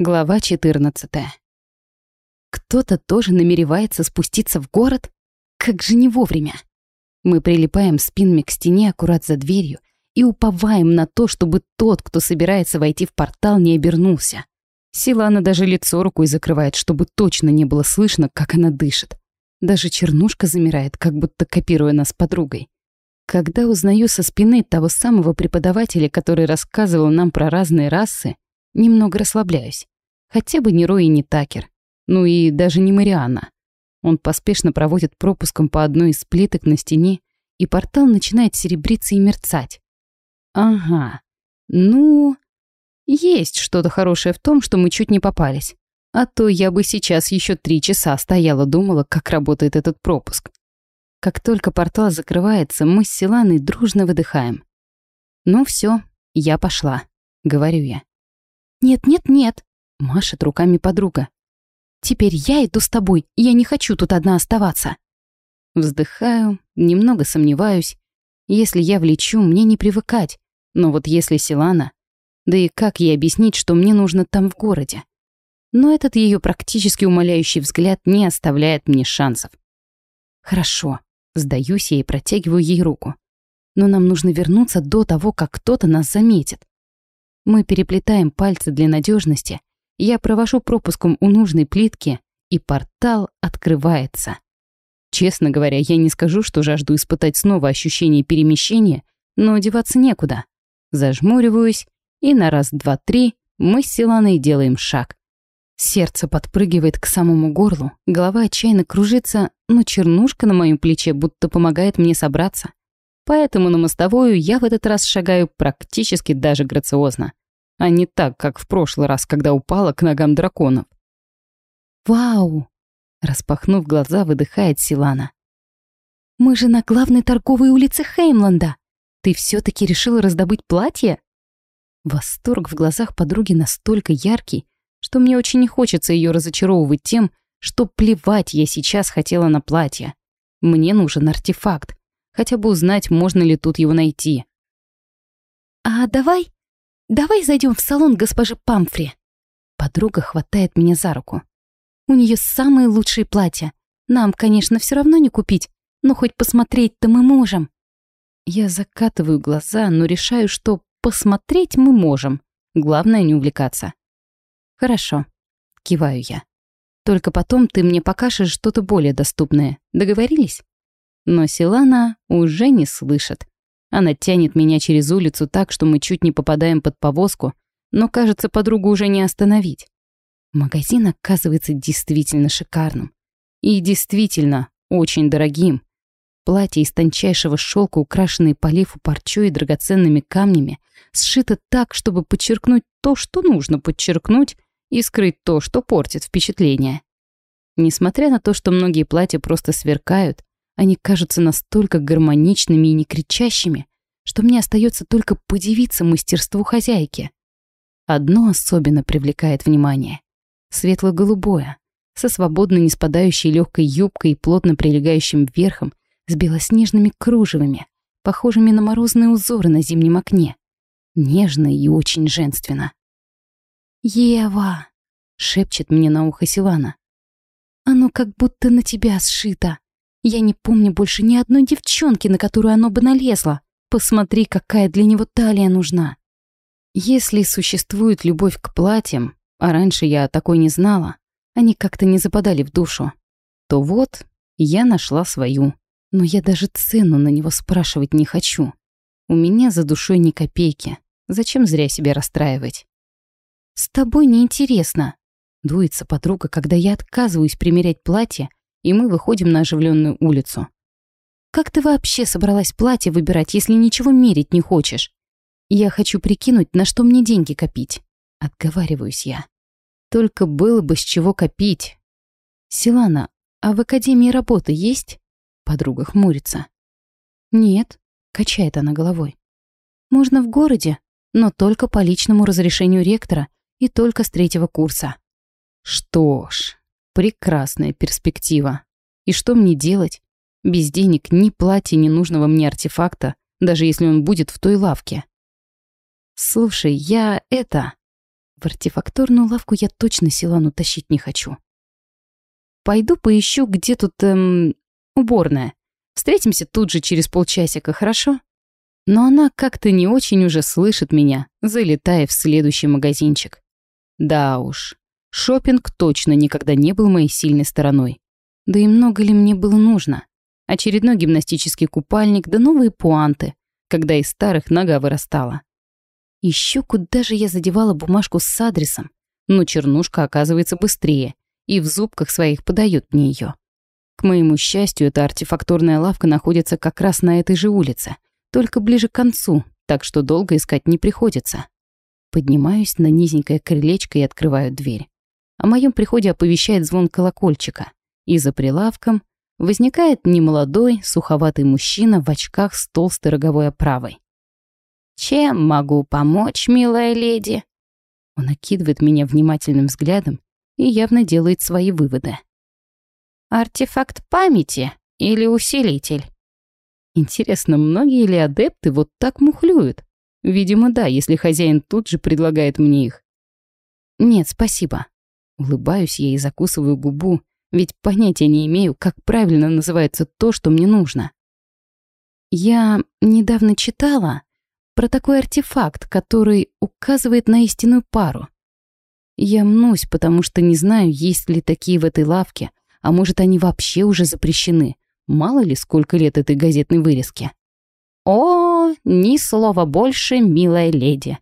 Глава 14. Кто-то тоже намеревается спуститься в город? Как же не вовремя. Мы прилипаем спинами к стене аккурат за дверью и уповаем на то, чтобы тот, кто собирается войти в портал, не обернулся. Силана даже лицо рукой закрывает, чтобы точно не было слышно, как она дышит. Даже чернушка замирает, как будто копируя нас подругой. Когда узнаю со спины того самого преподавателя, который рассказывал нам про разные расы, Немного расслабляюсь. Хотя бы не Рой и не Такер. Ну и даже не Марианна. Он поспешно проводит пропуском по одной из плиток на стене, и портал начинает серебриться и мерцать. Ага. Ну, есть что-то хорошее в том, что мы чуть не попались. А то я бы сейчас еще три часа стояла, думала, как работает этот пропуск. Как только портал закрывается, мы с Силаной дружно выдыхаем. «Ну все, я пошла», — говорю я. «Нет-нет-нет», — машет руками подруга. «Теперь я иду с тобой, я не хочу тут одна оставаться». Вздыхаю, немного сомневаюсь. Если я влечу, мне не привыкать. Но вот если Силана... Да и как ей объяснить, что мне нужно там в городе? Но этот ее практически умоляющий взгляд не оставляет мне шансов. Хорошо, сдаюсь я и протягиваю ей руку. Но нам нужно вернуться до того, как кто-то нас заметит. Мы переплетаем пальцы для надежности. Я провожу пропуском у нужной плитки, и портал открывается. Честно говоря, я не скажу, что жажду испытать снова ощущение перемещения, но одеваться некуда. Зажмуриваюсь, и на раз, два, три мы с Силаной делаем шаг. Сердце подпрыгивает к самому горлу, голова отчаянно кружится, но чернушка на моем плече будто помогает мне собраться. Поэтому на мостовую я в этот раз шагаю практически даже грациозно а не так, как в прошлый раз, когда упала к ногам драконов. «Вау!» — распахнув глаза, выдыхает Силана. «Мы же на главной торговой улице Хеймланда! Ты все таки решила раздобыть платье?» Восторг в глазах подруги настолько яркий, что мне очень не хочется ее разочаровывать тем, что плевать я сейчас хотела на платье. Мне нужен артефакт, хотя бы узнать, можно ли тут его найти. «А давай «Давай зайдем в салон госпожи Памфри». Подруга хватает меня за руку. «У нее самые лучшие платья. Нам, конечно, все равно не купить, но хоть посмотреть-то мы можем». Я закатываю глаза, но решаю, что посмотреть мы можем. Главное не увлекаться. «Хорошо», — киваю я. «Только потом ты мне покажешь что-то более доступное. Договорились?» Но Силана уже не слышит. Она тянет меня через улицу так, что мы чуть не попадаем под повозку, но, кажется, подругу уже не остановить. Магазин оказывается действительно шикарным. И действительно очень дорогим. Платье из тончайшего шелка, украшенное по лифу парчой и драгоценными камнями, сшито так, чтобы подчеркнуть то, что нужно подчеркнуть, и скрыть то, что портит впечатление. Несмотря на то, что многие платья просто сверкают, они кажутся настолько гармоничными и не кричащими, что мне остается только подивиться мастерству хозяйки. Одно особенно привлекает внимание. Светло-голубое, со свободно не спадающей легкой юбкой и плотно прилегающим верхом, с белоснежными кружевами, похожими на морозные узоры на зимнем окне. Нежно и очень женственно. «Ева!» — шепчет мне на ухо Силана. «Оно как будто на тебя сшито!» Я не помню больше ни одной девчонки, на которую оно бы налезло. Посмотри, какая для него талия нужна. Если существует любовь к платьям, а раньше я такой не знала, они как-то не западали в душу, то вот я нашла свою. Но я даже цену на него спрашивать не хочу. У меня за душой ни копейки. Зачем зря себя расстраивать? «С тобой неинтересно», — дуется подруга, когда я отказываюсь примерять платье, и мы выходим на оживленную улицу. «Как ты вообще собралась платье выбирать, если ничего мерить не хочешь? Я хочу прикинуть, на что мне деньги копить». Отговариваюсь я. Только было бы с чего копить. «Силана, а в Академии работы есть?» Подруга хмурится. «Нет», — качает она головой. «Можно в городе, но только по личному разрешению ректора и только с третьего курса». «Что ж, Прекрасная перспектива. И что мне делать? Без денег ни платья, ни нужного мне артефакта, даже если он будет в той лавке. Слушай, я это... В артефакторную лавку я точно Силану тащить не хочу. Пойду поищу, где тут, эм, уборная. Встретимся тут же через полчасика, хорошо? Но она как-то не очень уже слышит меня, залетая в следующий магазинчик. Да уж, шопинг точно никогда не был моей сильной стороной. Да и много ли мне было нужно? Очередной гимнастический купальник, да новые пуанты, когда из старых нога вырастала. Еще куда же я задевала бумажку с адресом, но чернушка оказывается быстрее и в зубках своих подает мне ее. К моему счастью, эта артефакторная лавка находится как раз на этой же улице, только ближе к концу, так что долго искать не приходится. Поднимаюсь на низенькое крылечко и открываю дверь. О моем приходе оповещает звон колокольчика, и за прилавком возникает немолодой, суховатый мужчина в очках с толстой роговой оправой. «Чем могу помочь, милая леди?» Он окидывает меня внимательным взглядом и явно делает свои выводы. «Артефакт памяти или усилитель?» Интересно, многие ли адепты вот так мухлюют? Видимо, да, если хозяин тут же предлагает мне их. «Нет, спасибо». Улыбаюсь я и закусываю губу, ведь понятия не имею, как правильно называется то, что мне нужно. Я недавно читала, про такой артефакт, который указывает на истинную пару. Я мнусь, потому что не знаю, есть ли такие в этой лавке, а может, они вообще уже запрещены. Мало ли, сколько лет этой газетной вырезки. «О, ни слова больше, милая леди!»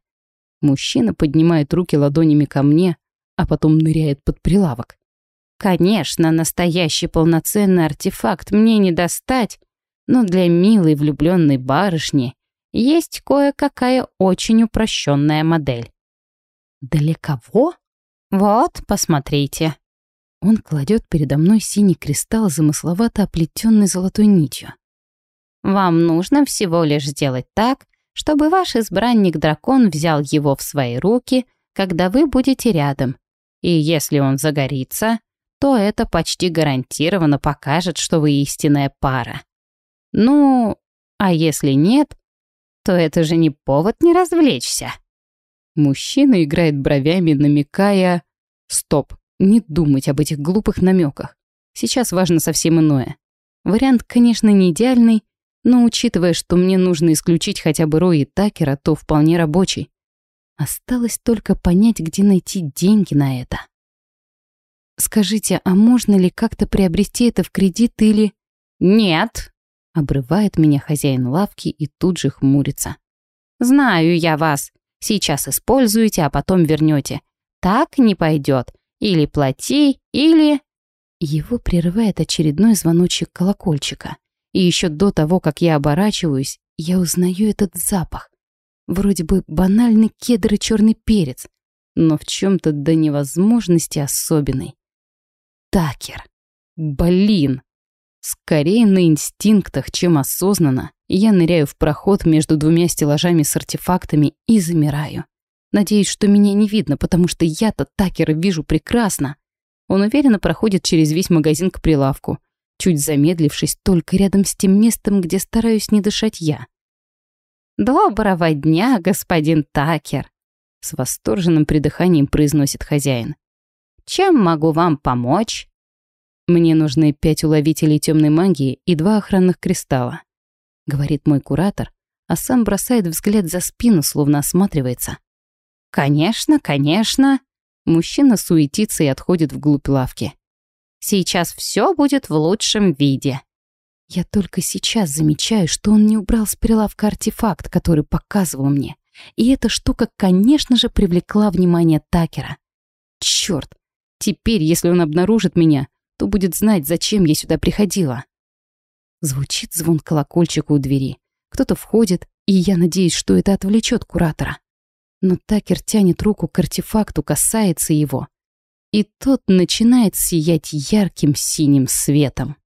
Мужчина поднимает руки ладонями ко мне, а потом ныряет под прилавок. «Конечно, настоящий полноценный артефакт мне не достать, но для милой влюбленной барышни есть кое-какая очень упрощенная модель. Для кого? Вот, посмотрите. Он кладет передо мной синий кристалл, замысловато оплетенный золотой нитью. Вам нужно всего лишь сделать так, чтобы ваш избранник-дракон взял его в свои руки, когда вы будете рядом. И если он загорится, то это почти гарантированно покажет, что вы истинная пара. Ну, а если нет, то это же не повод не развлечься. Мужчина играет бровями, намекая... Стоп, не думать об этих глупых намеках. Сейчас важно совсем иное. Вариант, конечно, не идеальный, но учитывая, что мне нужно исключить хотя бы Рои Такера, то вполне рабочий. Осталось только понять, где найти деньги на это. Скажите, а можно ли как-то приобрести это в кредит или... Нет, Обрывает меня хозяин лавки и тут же хмурится. «Знаю я вас. Сейчас используете, а потом вернете. Так не пойдет. Или плати, или...» Его прерывает очередной звоночек колокольчика. И еще до того, как я оборачиваюсь, я узнаю этот запах. Вроде бы банальный кедр и черный перец, но в чем-то до невозможности особенный. Такер. Блин. Скорее на инстинктах, чем осознанно, я ныряю в проход между двумя стеллажами с артефактами и замираю. Надеюсь, что меня не видно, потому что я-то Такера вижу прекрасно. Он уверенно проходит через весь магазин к прилавку, чуть замедлившись только рядом с тем местом, где стараюсь не дышать я. «Доброго дня, господин Такер!» С восторженным придыханием произносит хозяин. «Чем могу вам помочь?» «Мне нужны пять уловителей темной магии и два охранных кристалла», — говорит мой куратор, а сам бросает взгляд за спину, словно осматривается. «Конечно, конечно!» Мужчина суетится и отходит вглубь лавки. «Сейчас все будет в лучшем виде». Я только сейчас замечаю, что он не убрал с прилавка артефакт, который показывал мне. И эта штука, конечно же, привлекла внимание Такера. Черт! Теперь, если он обнаружит меня, то будет знать, зачем я сюда приходила. Звучит звон колокольчика у двери. Кто-то входит, и я надеюсь, что это отвлечет куратора. Но Такер тянет руку к артефакту, касается его. И тот начинает сиять ярким синим светом.